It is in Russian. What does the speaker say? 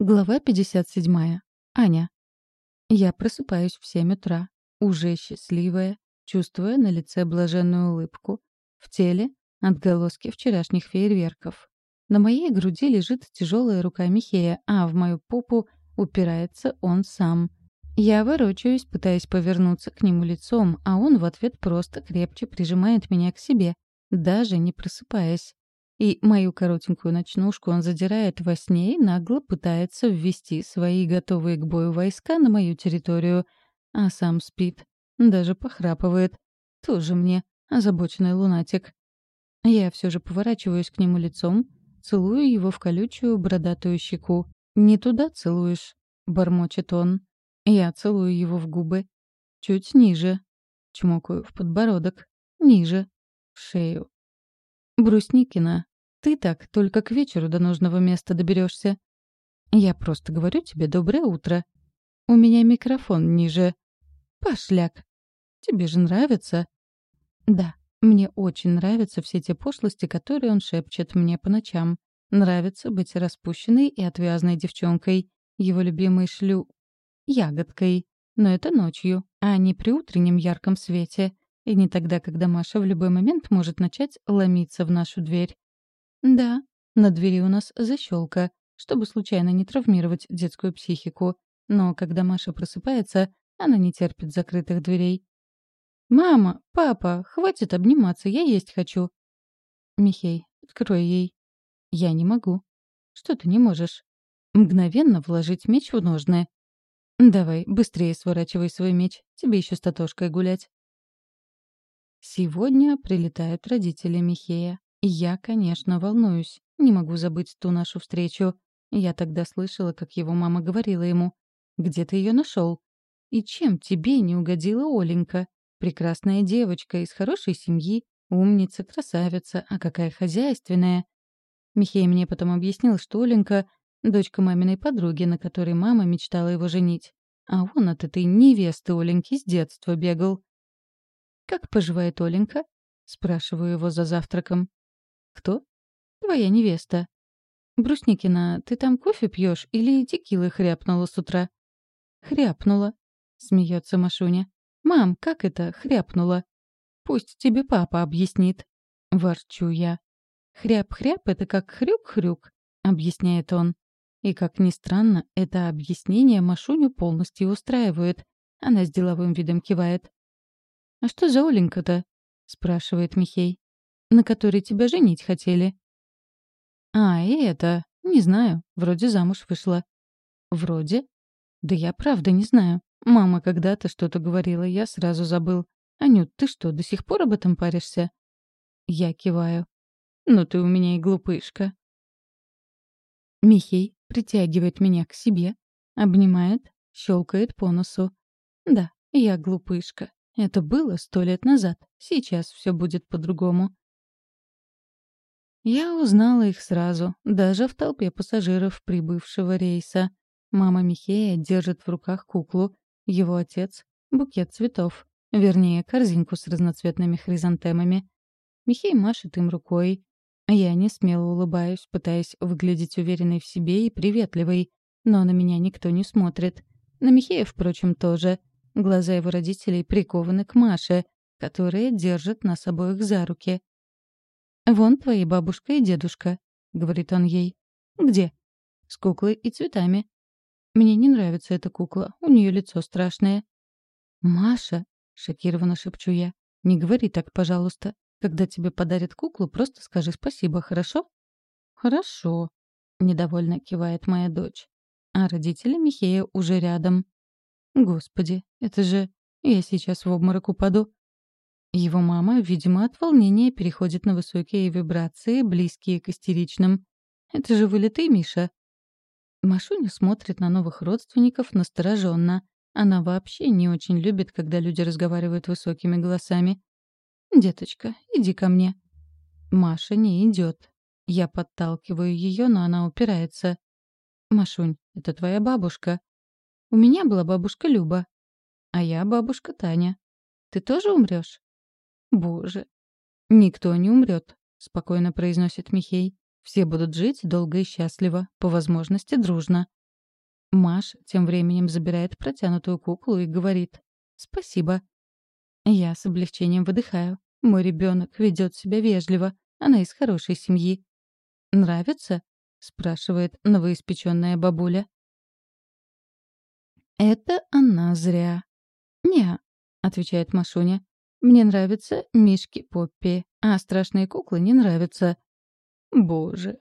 Глава 57. Аня. Я просыпаюсь в 7 утра, уже счастливая, чувствуя на лице блаженную улыбку, в теле — отголоски вчерашних фейерверков. На моей груди лежит тяжелая рука Михея, а в мою попу упирается он сам. Я ворочаюсь, пытаясь повернуться к нему лицом, а он в ответ просто крепче прижимает меня к себе, даже не просыпаясь. И мою коротенькую ночнушку он задирает во сне и нагло пытается ввести свои готовые к бою войска на мою территорию, а сам спит, даже похрапывает. Тоже мне озабоченный лунатик. Я все же поворачиваюсь к нему лицом, целую его в колючую бородатую щеку. «Не туда целуешь», — бормочет он. Я целую его в губы. Чуть ниже. Чмокаю в подбородок. Ниже. В шею. «Брусникина, ты так только к вечеру до нужного места доберешься. Я просто говорю тебе доброе утро. У меня микрофон ниже. Пошляк. Тебе же нравится? Да, мне очень нравятся все те пошлости, которые он шепчет мне по ночам. Нравится быть распущенной и отвязной девчонкой, его любимой шлю... ягодкой. Но это ночью, а не при утреннем ярком свете. И не тогда, когда Маша в любой момент может начать ломиться в нашу дверь. Да, на двери у нас защелка, чтобы случайно не травмировать детскую психику. Но когда Маша просыпается, она не терпит закрытых дверей. «Мама, папа, хватит обниматься, я есть хочу». «Михей, открой ей». «Я не могу». «Что ты не можешь?» «Мгновенно вложить меч в ножны». «Давай, быстрее сворачивай свой меч, тебе еще с Татошкой гулять». Сегодня прилетают родители Михея. Я, конечно, волнуюсь. Не могу забыть ту нашу встречу. Я тогда слышала, как его мама говорила ему. «Где ты ее нашел?» «И чем тебе не угодила Оленька? Прекрасная девочка из хорошей семьи, умница, красавица, а какая хозяйственная». Михей мне потом объяснил, что Оленька — дочка маминой подруги, на которой мама мечтала его женить. А он от этой невесты Оленьки с детства бегал. «Как поживает Оленька?» — спрашиваю его за завтраком. «Кто?» «Твоя невеста». «Брусникина, ты там кофе пьешь или текилы хряпнула с утра?» «Хряпнула», — смеется Машуня. «Мам, как это хряпнула?» «Пусть тебе папа объяснит». Ворчу я. «Хряп-хряп — это как хрюк-хрюк», — объясняет он. И, как ни странно, это объяснение Машуню полностью устраивает. Она с деловым видом кивает. «А что за Оленька-то?» — спрашивает Михей на которой тебя женить хотели». «А, и это... Не знаю. Вроде замуж вышла». «Вроде?» «Да я правда не знаю. Мама когда-то что-то говорила, я сразу забыл. Анют, ты что, до сих пор об этом паришься?» Я киваю. «Ну ты у меня и глупышка». Михей притягивает меня к себе, обнимает, щелкает по носу. «Да, я глупышка. Это было сто лет назад. Сейчас все будет по-другому. Я узнала их сразу, даже в толпе пассажиров прибывшего рейса. Мама Михея держит в руках куклу, его отец — букет цветов, вернее, корзинку с разноцветными хризантемами. Михей машет им рукой. Я не смело улыбаюсь, пытаясь выглядеть уверенной в себе и приветливой, но на меня никто не смотрит. На Михея, впрочем, тоже. Глаза его родителей прикованы к Маше, которая держит нас обоих за руки. «Вон твои бабушка и дедушка», — говорит он ей. «Где?» «С куклой и цветами». «Мне не нравится эта кукла, у нее лицо страшное». «Маша», — шокированно шепчу я, — «не говори так, пожалуйста. Когда тебе подарят куклу, просто скажи спасибо, хорошо?» «Хорошо», — недовольно кивает моя дочь. А родители Михея уже рядом. «Господи, это же... Я сейчас в обморок упаду. Его мама, видимо, от волнения переходит на высокие вибрации, близкие к истеричным. «Это же вылитый Миша!» Машуня смотрит на новых родственников настороженно. Она вообще не очень любит, когда люди разговаривают высокими голосами. «Деточка, иди ко мне». Маша не идет. Я подталкиваю ее, но она упирается. «Машунь, это твоя бабушка». «У меня была бабушка Люба». «А я бабушка Таня». «Ты тоже умрешь? Боже. Никто не умрет, спокойно произносит Михей. Все будут жить долго и счастливо, по возможности дружно. Маш тем временем забирает протянутую куклу и говорит «Спасибо». Я с облегчением выдыхаю. Мой ребенок ведет себя вежливо. Она из хорошей семьи. «Нравится?» — спрашивает новоиспеченная бабуля. «Это она зря». «Не», — отвечает Машуня. «Мне нравятся мишки Поппи, а страшные куклы не нравятся». «Боже,